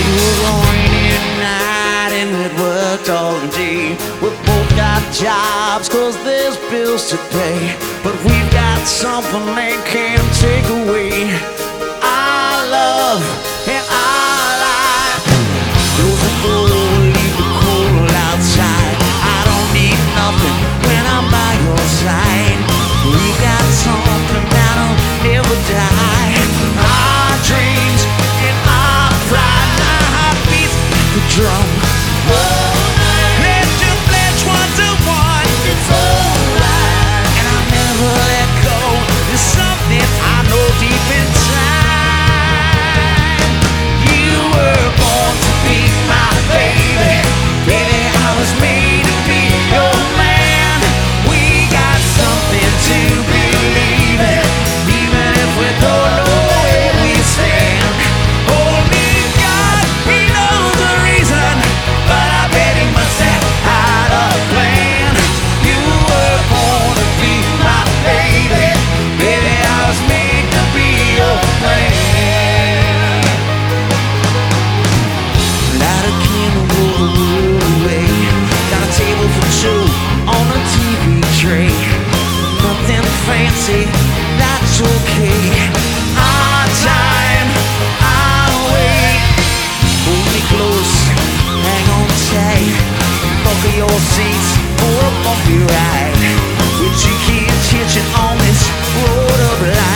It was a rainy night and it worked all day. We both got jobs cause there's bills to pay. But we've got something they can't take away. Our love. fancy, that's okay. Our time, our way. Hold me close, hang on tight. Buckle your seats, pull up on your ride. With your kids hitching on this road of life.